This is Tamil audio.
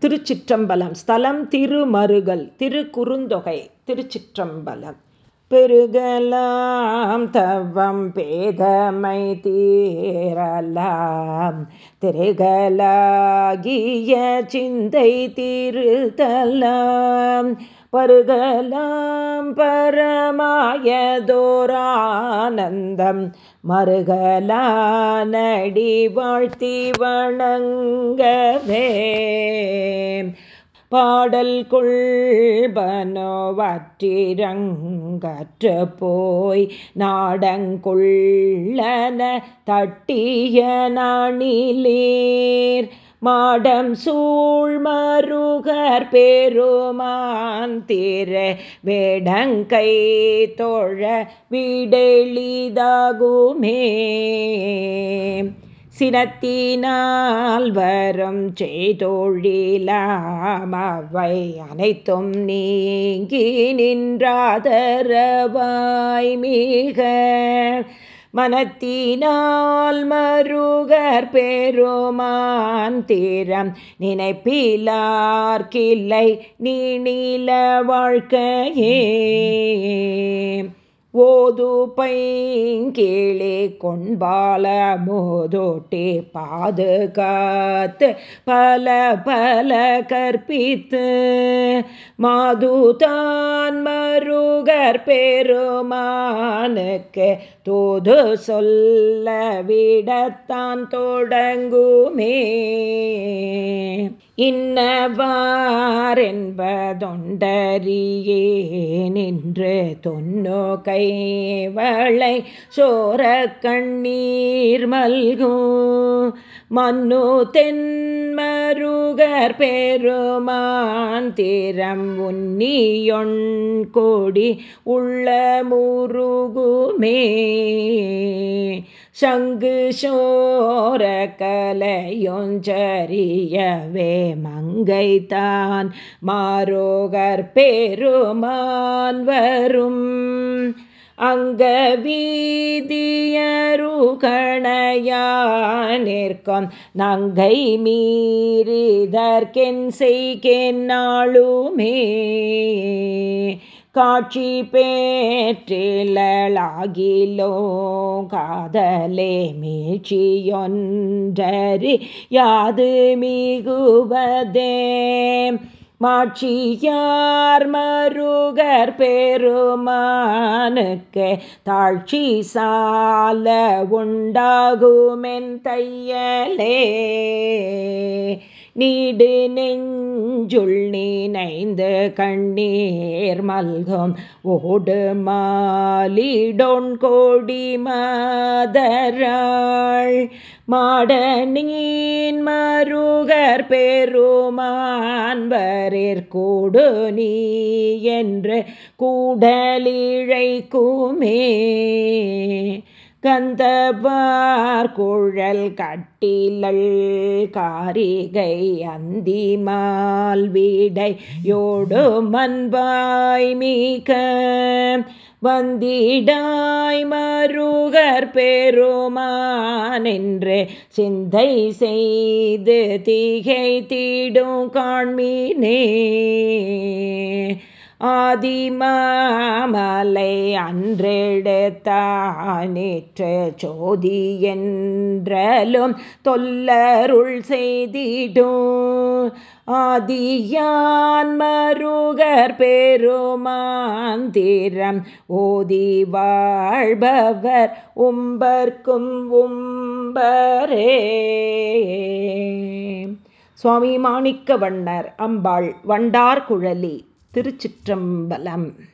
திருச்சிற்றம்பலம். ஸ்தலம் திருமருகல் திருக்குறுந்தொகை திருச்சிற்றம்பலம். பெருகலாம் தவம் பேதமை தீரலாம். திருகலாகிய சிந்தை திருத்தலாம். பருகலாம் பரமாயதோரானந்தம். மருகலா நடி வாழ்த்தி வணங்கவே. பாடல் கொள்பனோ வற்றிரங்கற்று போய் நாடங்கொள்ளன தட்டிய நாணிலேர். மாடம் சூழ்மருகர் பெருமான் திர வேடங்கை தோழ விடெளிதாகுமே. சினத்தினால் வரும் செய்தொழிலாமவை அனைத்தும் நீங்கி நின்றாதரவாய் மிக. மனத்தினால் மருகர் பெருமான் தீரம் நினைப்பிலார்கில்லை நீ நீள வாழ்க்கையே. ஓது பைங்கீழே கொண்பால மோதோட்டே பாதுகாத்து பல பல கற்பித்து மாதுதான் மருகர் பெருமானுக்கு தூது சொல்ல விடத்தான் தொடங்குமே. இன்னவாரென்பதொண்டரியே நின்று தொன்னோ கைவளை சோர கண்ணீர் மல்கும். மன்னு தென்மருகர் பெருமான் திறம் உன்னியொன் கோடி உள்ள முருகுமே. சங்கு சோர கலையொஞ்சரியவே மங்கைத்தான் மாரோகர் பெருமான் வரும். அங்க வீதியருகணையானிற்கும் நங்கை மீறிதற்கென் செய்கென்னாளுமே காட்சி பேற்றிலாகிலோ காதலே மீழ்ச்சியொன்றறி யாது மிகுவதே. மாட்சியார் மருகர் பெருமானுக்கு தாழ்ச்சி சால உண்டாகுமென் தையலே. நீடு நெஞ்சுள் நீனைந்து கண்ணீர் மல்கும். ஓடு மாலிடொன் கோடி மாதராள். மாட மருகர் பெருமான்பரிற் கூடு நீ என்று கூடலிழைக்குமே. கந்தபார் குழல் கட்டிலள் காரிகை அந்திமால் வீடை யோடு மண்பாய் மீக வந்திடாய் மருகர் பெருமானென்று சிந்தை செய்து திகை தீடும் காண்மீனே. ஆதிமாமலை அன்றெடுத்தானேற்ற சோதி என்றலும் தொல்லருள் செய்திடும். ஆதியான் மருகர் பெருமாந்திரம் ஓதி வாழ்பவர் உம்பர்க்கும் உம்பரே. சுவாமி மாணிக்க வண்ணர் அம்பாள் வண்டார் குழலி திருச்சிற்றம்பலம்.